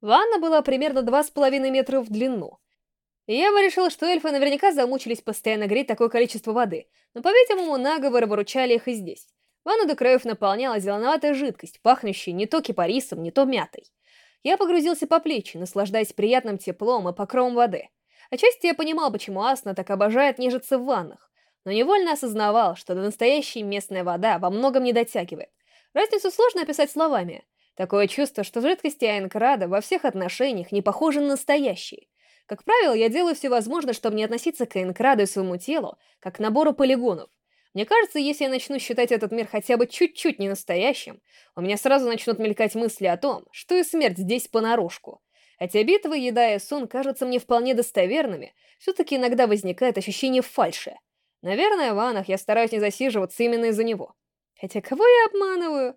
Ванна была примерно два с половиной метра в длину. Я бы решила, что эльфы наверняка замучились постоянно греть такое количество воды, но, по-видимому, наговоры выручали их и здесь. Ванну до краев наполняла зеленоватая жидкость, пахнущая не то кипарисом, не то мятой. Я погрузился по плечи, наслаждаясь приятным теплом и покровом воды. Отчасти я понимал, почему Асна так обожает нежиться в ваннах, но невольно осознавал, что до настоящей местная вода во многом не дотягивает. Разницу сложно описать словами. Такое чувство, что жидкости Айнкрада во всех отношениях не похожи на настоящие. Как правило, я делаю все возможное, чтобы не относиться к Айнкраду и своему телу, как к набору полигонов. Мне кажется, если я начну считать этот мир хотя бы чуть-чуть ненастоящим, у меня сразу начнут мелькать мысли о том, что и смерть здесь понарошку. Хотя битвы, еда и сон кажутся мне вполне достоверными, все-таки иногда возникает ощущение фальши. Наверное, в ваннах я стараюсь не засиживаться именно из-за него. Хотя кого я обманываю?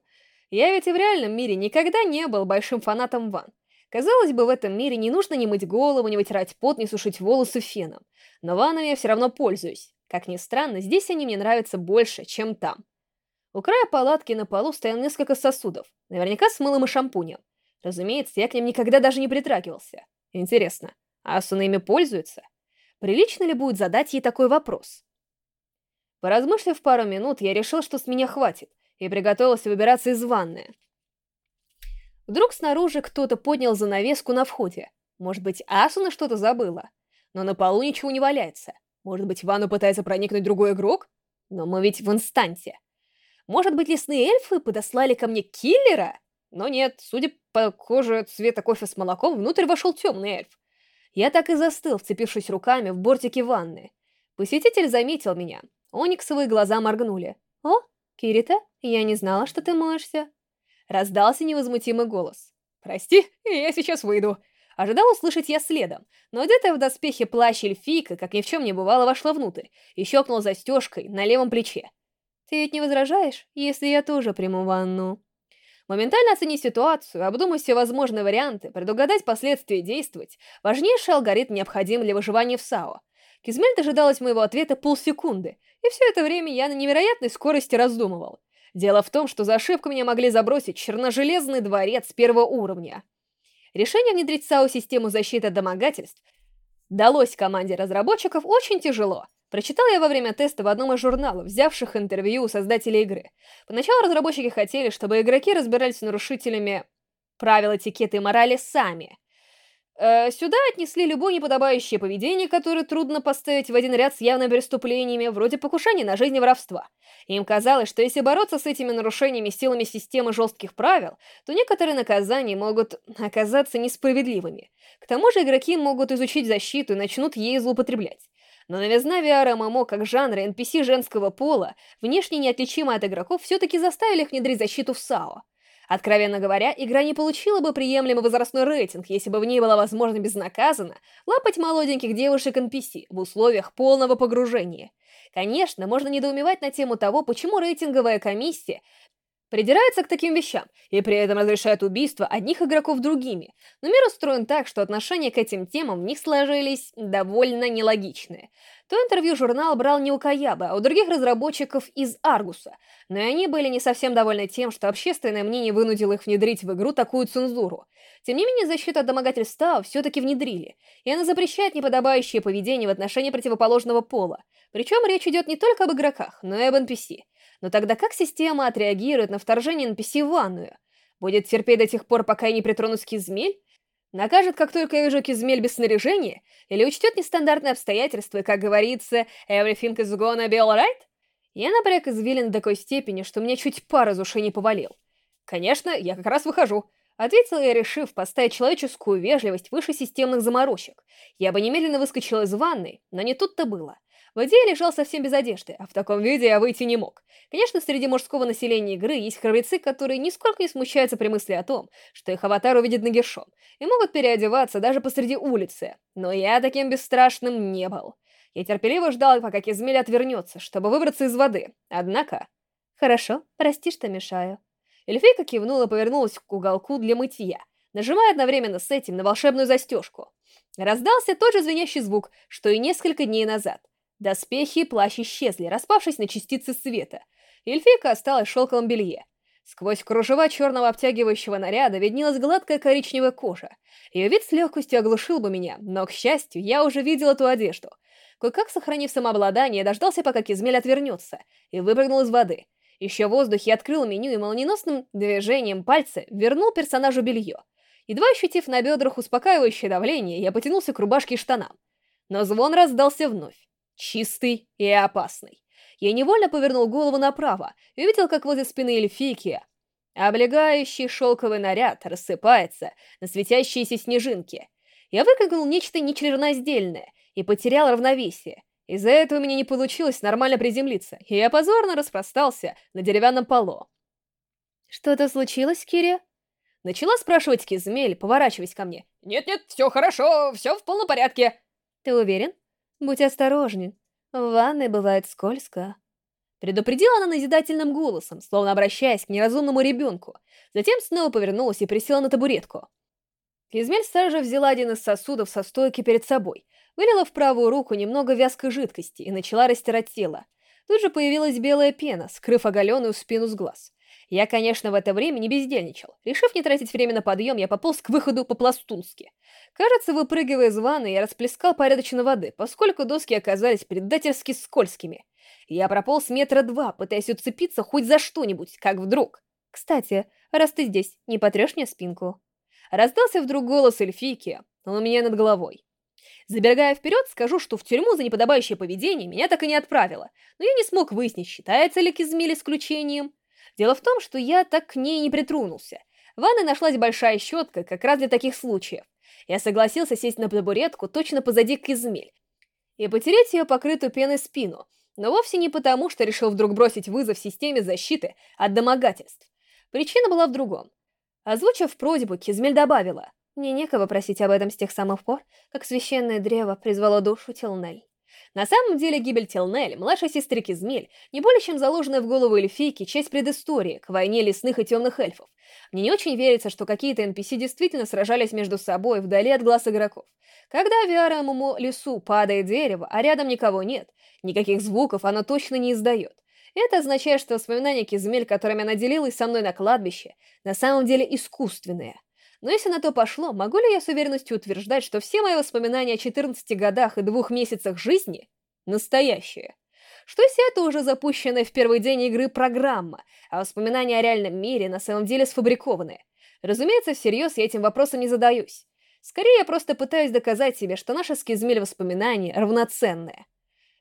Я ведь и в реальном мире никогда не был большим фанатом ванн. Казалось бы, в этом мире не нужно ни мыть голову, ни вытирать пот, ни сушить волосы феном. Но ваннами я все равно пользуюсь. Как ни странно, здесь они мне нравятся больше, чем там. У края палатки на полу стоял несколько сосудов, наверняка с мылом и шампунем. Разумеется, я к ним никогда даже не притрагивался. Интересно, а Асуна ими пользуется? Прилично ли будет задать ей такой вопрос? Поразмыслив пару минут, я решил, что с меня хватит, и приготовился выбираться из ванны. Вдруг снаружи кто-то поднял занавеску на входе. Может быть, Асуна что-то забыла? Но на полу ничего не валяется. Может быть, в ванну пытается проникнуть другой игрок? Но мы ведь в инстанте. Может быть, лесные эльфы подослали ко мне киллера? Но нет, судя по коже цвета кофе с молоком, внутрь вошел темный эльф. Я так и застыл, вцепившись руками в бортики ванны. Посетитель заметил меня. Ониксовые глаза моргнули. «О, Кирита, я не знала, что ты моешься». Раздался невозмутимый голос. «Прости, я сейчас выйду». Ожидал услышать я следом, но одетая в доспехи плащ эльфийка, как ни в чем не бывало, вошла внутрь и щелкнула застежкой на левом плече. «Ты ведь не возражаешь, если я тоже приму ванну?» Моментально оценить ситуацию, обдумать все возможные варианты, предугадать последствия и действовать – важнейший алгоритм необходим для выживания в САО. Кизмель дожидалась моего ответа полсекунды, и все это время я на невероятной скорости раздумывал. Дело в том, что за ошибку меня могли забросить черножелезный дворец первого уровня. Решение внедрить САУ-систему защиты от домогательств далось команде разработчиков очень тяжело. Прочитал я во время теста в одном из журналов, взявших интервью у создателей игры. Поначалу разработчики хотели, чтобы игроки разбирались с нарушителями правил этикета и морали сами, сюда отнесли любое неподобающее поведение, которое трудно поставить в один ряд с явными преступлениями, вроде покушения на жизнь и воровства. Им казалось, что если бороться с этими нарушениями силами системы жестких правил, то некоторые наказания могут оказаться несправедливыми. К тому же игроки могут изучить защиту и начнут ей злоупотреблять. Но новизна VR-MMO как жанра NPC женского пола, внешне неотличимая от игроков, все-таки заставили их внедрить защиту в САО. Откровенно говоря, игра не получила бы приемлемый возрастной рейтинг, если бы в ней была возможно безнаказанно лапать молоденьких девушек NPC в условиях полного погружения. Конечно, можно недоумевать на тему того, почему рейтинговая комиссия придирается к таким вещам и при этом разрешает убийство одних игроков другими. Но мир устроен так, что отношения к этим темам в них сложились довольно нелогичные. То интервью журнал брал не у Каябы, а у других разработчиков из Аргуса, но и они были не совсем довольны тем, что общественное мнение вынудило их внедрить в игру такую цензуру. Тем не менее, защиту от домогательства все-таки внедрили, и она запрещает неподобающее поведение в отношении противоположного пола. Причем речь идет не только об игроках, но и об NPC. Но тогда как система отреагирует на вторжение NPC в ванную? Будет терпеть до тех пор, пока я не притронусь к Кизмель? Накажет, как только я вижу Кизмель без снаряжения? Или учтет нестандартные обстоятельства как говорится, everything is gonna be alright? Я напряг извилин до такой степени, что мне чуть пар из ушей не повалил. «Конечно, я как раз выхожу», — ответил я, решив поставить человеческую вежливость выше системных заморочек. Я бы немедленно выскочил из ванной, но не тут-то было. Воде я лежал совсем без одежды, а в таком виде я выйти не мог. Конечно, среди мужского населения игры есть храбрецы, которые нисколько не смущаются при мысли о том, что их аватар увидит нагишом, и могут переодеваться даже посреди улицы. Но я таким бесстрашным не был. Я терпеливо ждал, пока Кизмель отвернется, чтобы выбраться из воды. Однако... «Хорошо, прости, что мешаю». Эльфийка кивнула и повернулась к уголку для мытья, нажимая одновременно с этим на волшебную застежку. Раздался тот же звенящий звук, что и несколько дней назад. Доспехи и плащ исчезли, распавшись на частицы света. Эльфийка осталась в шелковом белье. Сквозь кружева черного обтягивающего наряда виднелась гладкая коричневая кожа. Ее вид с легкостью оглушил бы меня, но, к счастью, я уже видел эту одежду. Кое-как, сохранив самообладание, дождался, пока Кизмель отвернется, и выпрыгнул из воды. Еще в воздухе открыл меню и молниеносным движением пальца вернул персонажу белье. Едва ощутив на бедрах успокаивающее давление, я потянулся к рубашке и штанам. Но звон раздался вновь. Чистый и опасный. Я невольно повернул голову направо и увидел, как возле спины эльфийки облегающий шелковый наряд рассыпается на светящиеся снежинки. Я выкрикнул нечто нечленораздельное и потерял равновесие. Из-за этого у меня не получилось нормально приземлиться, и я позорно распростался на деревянном полу. «Что-то случилось, Кири?» Начала спрашивать Кизмель, поворачиваясь ко мне. «Нет-нет, все хорошо, все в полном порядке». «Ты уверен? Будь осторожнен. В ванной бывает скользко. Предупредила она назидательным голосом, словно обращаясь к неразумному ребенку. Затем снова повернулась и присела на табуретку. Кизмель сразу взяла один из сосудов со стойки перед собой, вылила в правую руку немного вязкой жидкости и начала растирать тело. Тут же появилась белая пена, скрыв оголенную спину с глаз. Я, конечно, в это время не бездельничал. Решив не тратить время на подъем, я пополз к выходу по-пластунски. Кажется, выпрыгивая из ванны, я расплескал порядочно воды, поскольку доски оказались предательски скользкими. Я прополз метра два, пытаясь уцепиться хоть за что-нибудь, как вдруг. «Кстати, раз ты здесь, не потрешь мне спинку?» Раздался вдруг голос эльфийки, он у меня над головой. Забегая вперед, скажу, что в тюрьму за неподобающее поведение меня так и не отправило, но я не смог выяснить, считается ли Кизмиль исключением. Дело в том, что я так к ней не притронулся. В ванной нашлась большая щетка, как раз для таких случаев. Я согласился сесть на табуретку точно позади Кизмель и потереть ее покрытую пеной спину, но вовсе не потому, что решил вдруг бросить вызов системе защиты от домогательств. Причина была в другом. Озвучив просьбу, Кизмель добавила, «Мне некого просить об этом с тех самых пор, как священное древо призвало душу Телнель». На самом деле гибель Телнель, младшей сестры Кизмель, не более чем заложенная в голову эльфийки часть предыстории к войне лесных и темных эльфов. Мне не очень верится, что какие-то NPC действительно сражались между собой вдали от глаз игроков. Когда в Виарамому лесу падает дерево, а рядом никого нет, никаких звуков оно точно не издает. Это означает, что воспоминания Кизмель, которыми она делилась со мной на кладбище, на самом деле искусственные. Но если на то пошло, могу ли я с уверенностью утверждать, что все мои воспоминания о 14 годах и двух месяцах жизни настоящие? Что если это уже запущенная в первый день игры программа, а воспоминания о реальном мире на самом деле сфабрикованные? Разумеется, всерьез я этим вопросом не задаюсь. Скорее, я просто пытаюсь доказать себе, что наши скизмель воспоминания равноценные.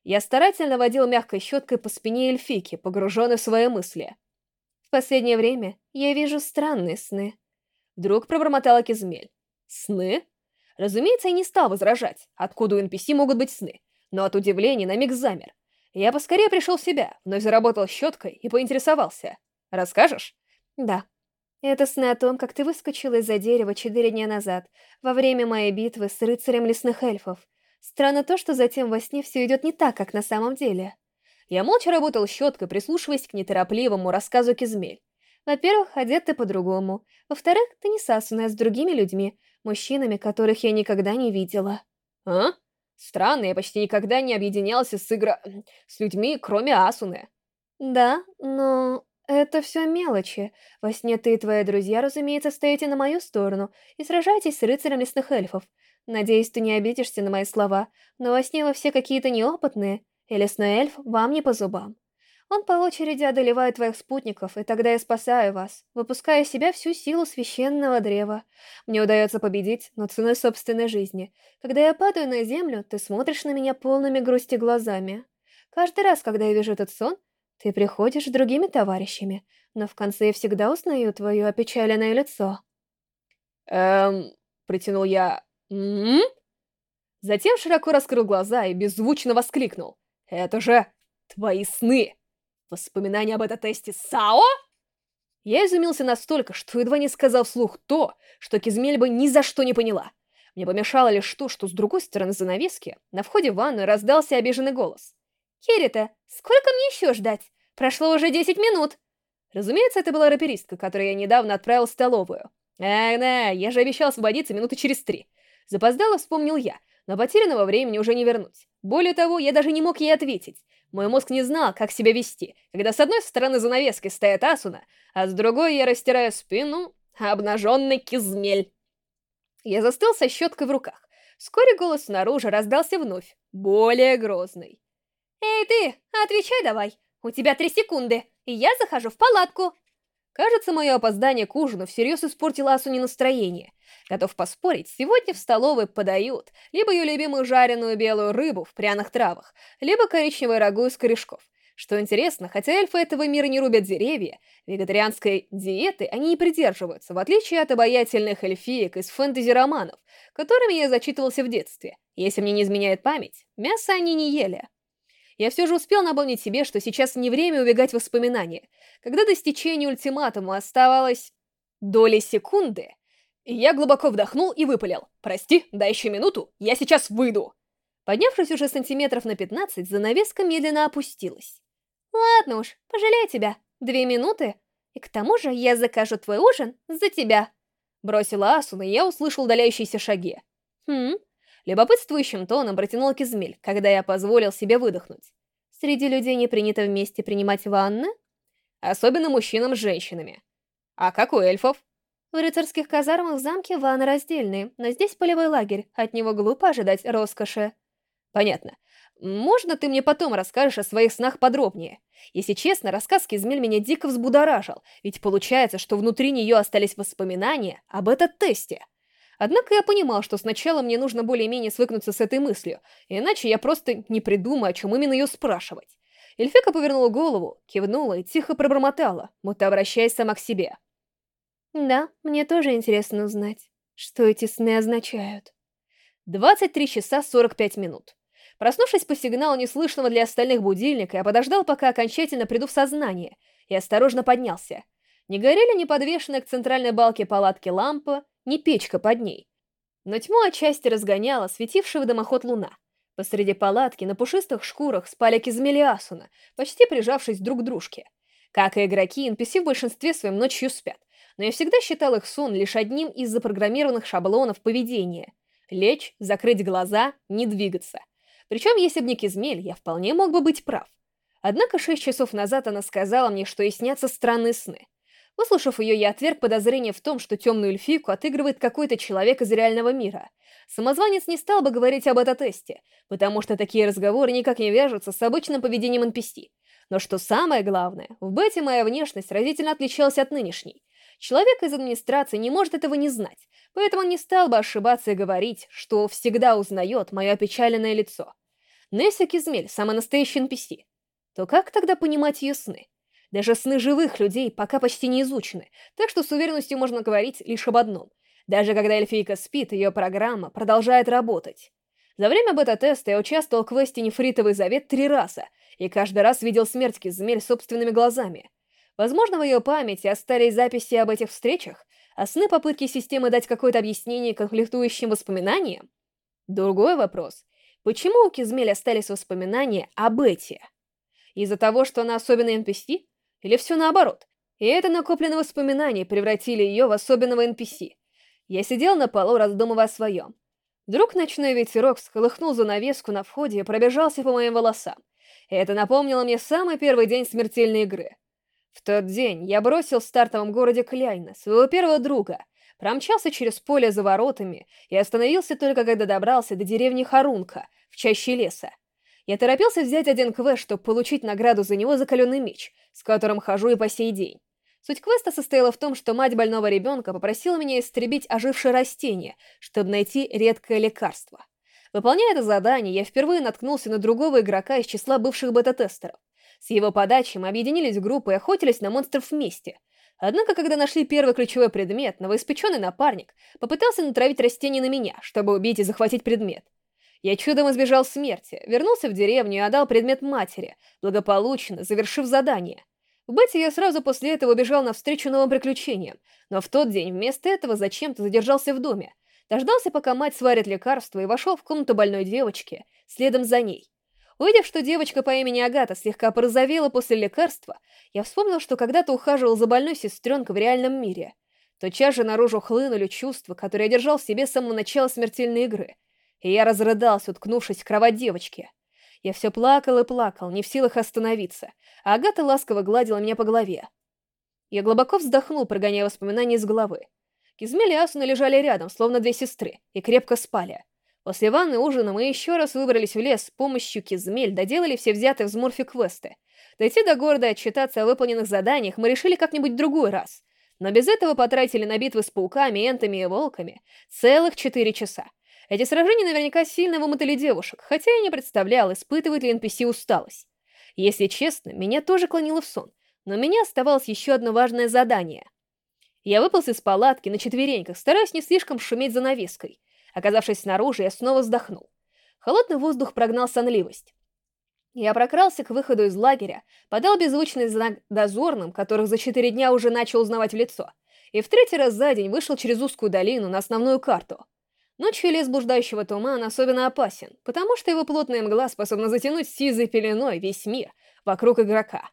Я старательно водил мягкой щеткой по спине эльфики, погруженной в свои мысли. В последнее время я вижу странные сны. Вдруг пробормотала Кизмель. Сны? Разумеется, я не стал возражать, откуда у NPC могут быть сны, но от удивления на миг замер. Я поскорее пришел в себя, вновь заработал щеткой и поинтересовался. Расскажешь? Да. Это сны о том, как ты выскочила из-за дерева четыре дня назад, во время моей битвы с рыцарем лесных эльфов. Странно то, что затем во сне все идет не так, как на самом деле. Я молча работал щеткой, прислушиваясь к неторопливому рассказу Кизмель. Во-первых, одет ты по-другому. Во-вторых, ты не Сасуна, а с другими людьми, мужчинами, которых я никогда не видела. А? Странно, я почти никогда не объединялся с игра... с людьми, кроме Асуны. Да, но... Это все мелочи. Во сне ты и твои друзья, разумеется, стоите на мою сторону и сражаетесь с рыцарем лесных эльфов. Надеюсь, ты не обидишься на мои слова, но во сне вы все какие-то неопытные, и лесной эльф вам не по зубам. Он по очереди одолевает твоих спутников, и тогда я спасаю вас, выпуская из себя всю силу священного древа. Мне удается победить, но ценой собственной жизни. Когда я падаю на землю, ты смотришь на меня полными грусти глазами. Каждый раз, когда я вижу этот сон, ты приходишь с другими товарищами, но в конце я всегда узнаю твое опечаленное лицо. Эм, притянул я. М, -м, Затем широко раскрыл глаза и беззвучно воскликнул. Это же твои сны! Воспоминания об этом тесте САО? Я изумился настолько, что едва не сказал вслух то, что Кизмель бы ни за что не поняла. Мне помешало лишь то, что с другой стороны занавески на входе в ванную раздался обиженный голос. «Херита, сколько мне еще ждать? Прошло уже 10 минут!» Разумеется, это была раперистка, которую я недавно отправил в столовую. Эх, да, я же обещал освободиться минуты через три. Запоздало вспомнил я, но потерянного времени уже не вернуть. Более того, я даже не мог ей ответить. Мой мозг не знал, как себя вести, когда с одной стороны занавески стоит Асуна, а с другой я растираю спину, обнаженный кизмель. Я застыл со щеткой в руках. Вскоре голос снаружи раздался вновь, более грозный. «Эй ты, отвечай давай! У тебя три секунды, и я захожу в палатку!» Кажется, мое опоздание к ужину всерьез испортило Асуне настроение. Готов поспорить, сегодня в столовой подают либо ее любимую жареную белую рыбу в пряных травах, либо коричневое рагу из корешков. Что интересно, хотя эльфы этого мира не рубят деревья, вегетарианской диеты они не придерживаются, в отличие от обаятельных эльфиек из фэнтези-романов, которыми я зачитывался в детстве. Если мне не изменяет память, мясо они не ели. Я все же успел напомнить себе, что сейчас не время убегать в воспоминания. Когда до стечения ультиматума оставалось доли секунды, я глубоко вдохнул и выпалил. «Прости, дай еще минуту, я сейчас выйду!» Поднявшись уже сантиметров на 15, занавеска медленно опустилась. «Ладно уж, пожалею тебя. Две минуты. И к тому же я закажу твой ужин за тебя». Бросила Асуна, и я услышал удаляющиеся шаги. «Хм?» Любопытствующим тоном протянул Кизмель, когда я позволил себе выдохнуть. «Среди людей не принято вместе принимать ванны?» «Особенно мужчинам с женщинами. А как у эльфов?» В рыцарских казармах в замке ванны раздельные, но здесь полевой лагерь, от него глупо ожидать роскоши. Понятно. Можно ты мне потом расскажешь о своих снах подробнее? Если честно, рассказ Кизмель меня дико взбудоражил, ведь получается, что внутри нее остались воспоминания об этом тесте. Однако я понимал, что сначала мне нужно более-менее свыкнуться с этой мыслью, иначе я просто не придумаю, о чем именно ее спрашивать. Эльфика повернула голову, кивнула и тихо пробормотала, будто обращаясь сама к себе. «Да, мне тоже интересно узнать, что эти сны означают». 23 часа 45 минут. Проснувшись по сигналу неслышного для остальных будильника, я подождал, пока окончательно приду в сознание, и осторожно поднялся. Не горели ни подвешенная к центральной балке палатки лампа, ни печка под ней. Но тьму отчасти разгоняла светившая в дымоход луна. Посреди палатки на пушистых шкурах спали Кизмели Асуна, почти прижавшись друг к дружке. Как и игроки, NPC в большинстве своем ночью спят, но я всегда считал их сон лишь одним из запрограммированных шаблонов поведения. Лечь, закрыть глаза, не двигаться. Причем, если бы не Кизмель, я вполне мог бы быть прав. Однако шесть часов назад она сказала мне, что ей снятся странные сны. Выслушав ее, я отверг подозрение в том, что темную эльфийку отыгрывает какой-то человек из реального мира. Самозванец не стал бы говорить об этом тесте, потому что такие разговоры никак не вяжутся с обычным поведением NPC. Но что самое главное, в бете моя внешность разительно отличалась от нынешней. Человек из администрации не может этого не знать, поэтому он не стал бы ошибаться и говорить, что всегда узнает мое опечаленное лицо. Несса Кизмель — самый настоящий NPC. То как тогда понимать ее сны? Даже сны живых людей пока почти не изучены, так что с уверенностью можно говорить лишь об одном. Даже когда эльфийка спит, ее программа продолжает работать. За время бета-теста я участвовал в квесте «Нефритовый завет» три раза, и каждый раз видел смерть Кизмель собственными глазами. Возможно, в ее памяти остались записи об этих встречах, а сны попытки системы дать какое-то объяснение конфликтующим воспоминаниям? Другой вопрос. Почему у Кизмель остались воспоминания об Эти? Из-за того, что она особенный NPC? Или все наоборот? И это накопленные воспоминания превратили ее в особенного NPC. Я сидел на полу, раздумывая о своем. Вдруг ночной ветерок всколыхнул занавеску на входе и пробежался по моим волосам. Это напомнило мне самый первый день смертельной игры. В тот день я бросил в стартовом городе Кляйна, своего первого друга, промчался через поле за воротами и остановился только когда добрался до деревни Харунка, в чаще леса. Я торопился взять один квест, чтобы получить награду за него закаленный меч, с которым хожу и по сей день. Суть квеста состояла в том, что мать больного ребенка попросила меня истребить ожившее растение, чтобы найти редкое лекарство. Выполняя это задание, я впервые наткнулся на другого игрока из числа бывших бета-тестеров. С его подачи мы объединились в группы и охотились на монстров вместе. Однако, когда нашли первый ключевой предмет, новоиспеченный напарник попытался натравить растение на меня, чтобы убить и захватить предмет. Я чудом избежал смерти, вернулся в деревню и отдал предмет матери, благополучно завершив задание. В Бете я сразу после этого убежал навстречу новым приключениям, но в тот день вместо этого зачем-то задержался в доме, дождался, пока мать сварит лекарство, и вошел в комнату больной девочки, следом за ней. Увидев, что девочка по имени Агата слегка порозовела после лекарства, я вспомнил, что когда-то ухаживал за больной сестренкой в реальном мире. Тотчас же наружу хлынули чувства, которые я держал в себе с самого начала смертельной игры. И я разрыдался, уткнувшись в кровать девочки. Я все плакал и плакал, не в силах остановиться, а Агата ласково гладила меня по голове. Я глубоко вздохнул, прогоняя воспоминания из головы. Кизмель и Асуна лежали рядом, словно две сестры, и крепко спали. После ванны ужина мы еще раз выбрались в лес с помощью Кизмель, доделали все взятые в Змурфе квесты. Дойти до города и отчитаться о выполненных заданиях мы решили как-нибудь другой раз. Но без этого потратили на битвы с пауками, энтами и волками целых четыре часа. Эти сражения наверняка сильно вымотали девушек, хотя я не представлял, испытывает ли NPC усталость. Если честно, меня тоже клонило в сон, но у меня оставалось еще одно важное задание. Я выполз из палатки на четвереньках, стараясь не слишком шуметь за навеской. Оказавшись снаружи, я снова вздохнул. Холодный воздух прогнал сонливость. Я прокрался к выходу из лагеря, подал беззвучный знак дозорным, которых за четыре дня уже начал узнавать в лицо, и в третий раз за день вышел через узкую долину на основную карту. Ночью лес блуждающего тумана особенно опасен, потому что его плотная мгла способна затянуть сизой пеленой весь мир вокруг игрока.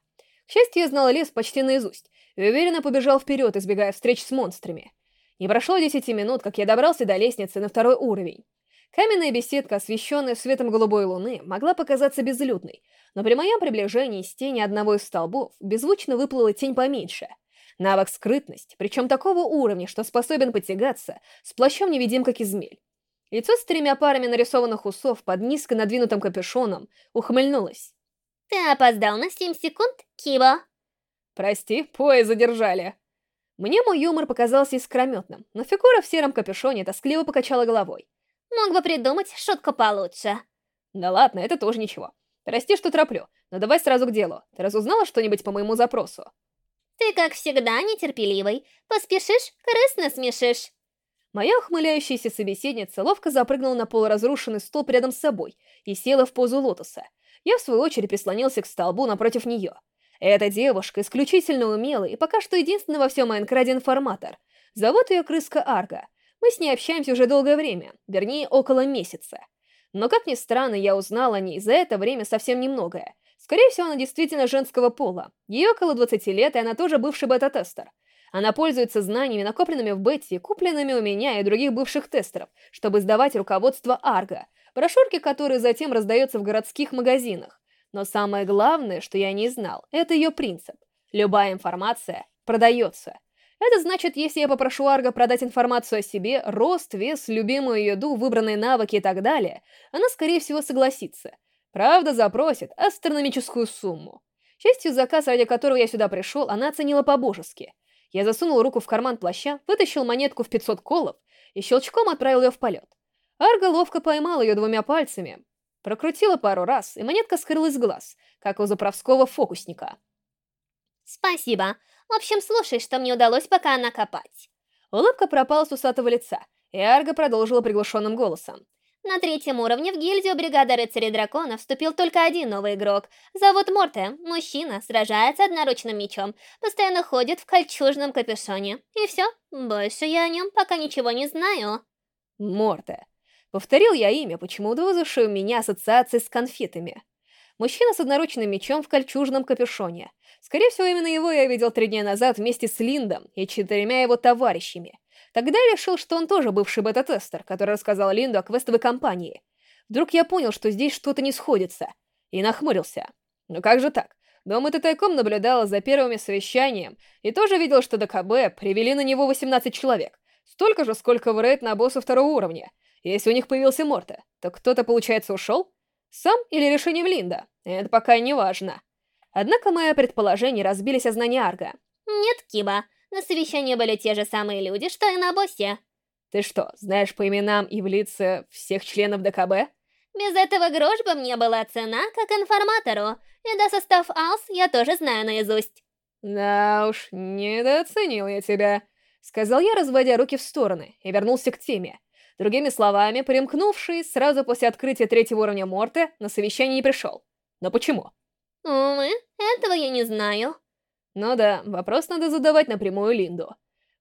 К счастью, я знал лес почти наизусть, и уверенно побежал вперед, избегая встреч с монстрами. Не прошло десяти минут, как я добрался до лестницы на второй уровень. Каменная беседка, освещенная светом голубой луны, могла показаться безлюдной, но при моем приближении из тени одного из столбов беззвучно выплыла тень поменьше. Навык скрытность, причем такого уровня, что способен потягаться с плащом-невидим, как измель. Лицо с тремя парами нарисованных усов под низко надвинутым капюшоном ухмыльнулось. «Ты опоздал на семь секунд, Киба!» «Прости, поезд задержали!» Мне мой юмор показался искрометным, но фигура в сером капюшоне тоскливо покачала головой. Мог бы придумать шутку получше. Да ладно, это тоже ничего. Прости, что тороплю, но давай сразу к делу. Ты разузнала что-нибудь по моему запросу? Ты, как всегда, нетерпеливый. Поспешишь, крысно смешишь. Моя ухмыляющаяся собеседница ловко запрыгнула на полуразрушенный столб рядом с собой и села в позу лотоса. Я, в свою очередь, прислонился к столбу напротив нее. Эта девушка исключительно умелый и пока что единственный во всем Майнкраде информатор. Зовут ее Крыска Арга — мы с ней общаемся уже долгое время, вернее, около месяца. Но, как ни странно, я узнал о ней за это время совсем немногое. Скорее всего, она действительно женского пола. Ей около 20 лет, и она тоже бывший бета-тестер. Она пользуется знаниями, накопленными в бете, купленными у меня и других бывших тестеров, чтобы сдавать руководство Арго, брошюрки, которые затем раздаются в городских магазинах. Но самое главное, что я не знал, это ее принцип. Любая информация продается. Это значит, если я попрошу Арга продать информацию о себе, рост, вес, любимую еду, выбранные навыки и так далее, она, скорее всего, согласится. Правда, запросит астрономическую сумму. К счастью, заказ, ради которого я сюда пришел, она оценила по-божески. Я засунул руку в карман плаща, вытащил монетку в 500 колов и щелчком отправил ее в полет. Арга ловко поймала ее двумя пальцами, прокрутила пару раз, и монетка скрылась с глаз, как у заправского фокусника. «Спасибо. В общем, слушай, что мне удалось пока накопать. Улыбка пропала с усатого лица, и Арга продолжила приглушенным голосом. На третьем уровне в гильдию бригады рыцарей дракона вступил только один новый игрок. Зовут Морте. Мужчина, сражается одноручным мечом, постоянно ходит в кольчужном капюшоне. И все, больше я о нем пока ничего не знаю. Морте. Повторил я имя, почему-то вызвавшее у меня ассоциации с конфетами. Мужчина с одноручным мечом в кольчужном капюшоне. Скорее всего, именно его я видел три дня назад вместе с Линдом и четырьмя его товарищами. Тогда я решил, что он тоже бывший бета-тестер, который рассказал Линду о квестовой кампании. Вдруг я понял, что здесь что-то не сходится, и нахмурился. Ну как же так? Дома ты тайком наблюдала за первыми совещанием и тоже видел, что ДКБ привели на него 18 человек. Столько же, сколько в рейд на босса второго уровня. Если у них появился Морта, то кто-то, получается, ушел? Сам или решением Линда? Это пока не важно. Однако мои предположения разбились о знании Арга. Нет, Киба. На совещании были те же самые люди, что и на боссе. Ты что, знаешь по именам и в лица всех членов ДКБ? Без этого грош бы мне была цена, как информатору. И до состав АЛС я тоже знаю наизусть. Да уж, недооценил я тебя. Сказал я, разводя руки в стороны, и вернулся к теме. Другими словами, примкнувший сразу после открытия третьего уровня Морте на совещание не пришел. Но почему? Увы, этого я не знаю. Ну да, вопрос надо задавать напрямую Линду.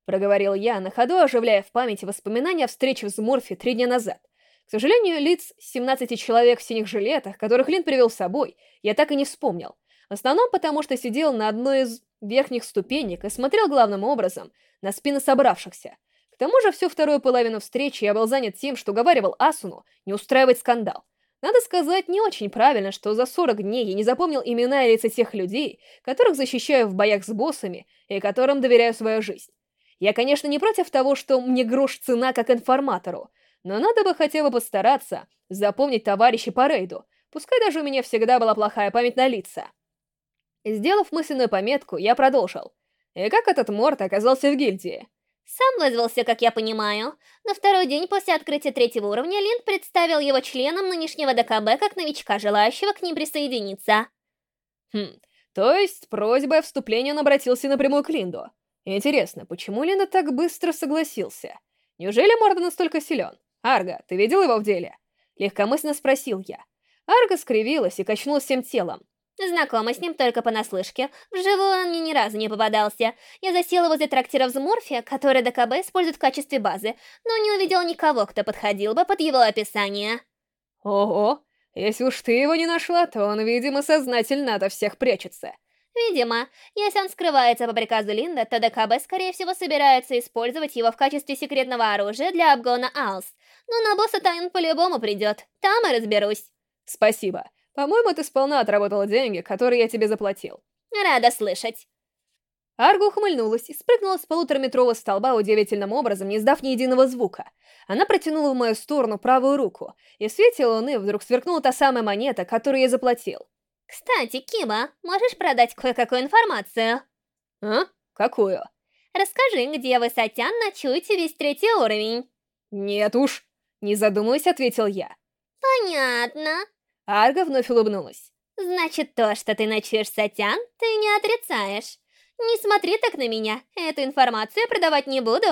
Проговорил я, на ходу оживляя в памяти воспоминания о встрече в Зморфе три дня назад. К сожалению, лиц 17 человек в синих жилетах, которых Линд привел с собой, я так и не вспомнил. В основном потому, что сидел на одной из верхних ступенек и смотрел главным образом на спины собравшихся. К тому же всю вторую половину встречи я был занят тем, что уговаривал Асуну не устраивать скандал. Надо сказать, не очень правильно, что за 40 дней я не запомнил имена и лица тех людей, которых защищаю в боях с боссами и которым доверяю свою жизнь. Я, конечно, не против того, что мне грош цена как информатору, но надо бы хотя бы постараться запомнить товарищей по рейду, пускай даже у меня всегда была плохая память на лица. Сделав мысленную пометку, я продолжил. И как этот Морт оказался в гильдии? Сам вызвался, как я понимаю. На второй день после открытия третьего уровня Линд представил его членам нынешнего ДКБ как новичка, желающего к ним присоединиться. Хм, то есть с просьбой о вступлении он обратился напрямую к Линду. Интересно, почему Линда так быстро согласился? Неужели Морда настолько силен? Арга, ты видел его в деле? Легкомысленно спросил я. Арга скривилась и качнулась всем телом. Знакома с ним только понаслышке. Вживую он мне ни разу не попадался. Я засела возле трактира в Зморфе, который ДКБ использует в качестве базы, но не увидела никого, кто подходил бы под его описание. Ого, если уж ты его не нашла, то он, видимо, сознательно ото всех прячется. Видимо, если он скрывается по приказу Линда, то ДКБ, скорее всего, собирается использовать его в качестве секретного оружия для обгона Алс. Но на босса Тайн по-любому придет, там и разберусь. Спасибо. По-моему, ты сполна отработала деньги, которые я тебе заплатил. Рада слышать. Арго ухмыльнулась и спрыгнула с полутораметрового столба удивительным образом, не издав ни единого звука. Она протянула в мою сторону правую руку, и в свете луны вдруг сверкнула та самая монета, которую я заплатил. «Кстати, Кима, можешь продать кое-какую информацию?» «А? Какую?» «Расскажи, где вы с Атян ночуете весь третий уровень?» «Нет уж», — не задумываясь, ответил я. «Понятно», Арга вновь улыбнулась. «Значит, то, что ты ночуешь Сатян, ты не отрицаешь. Не смотри так на меня, эту информацию продавать не буду».